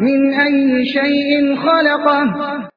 مِنْ أَيِّ شَيْءٍ خَلَقَهُ.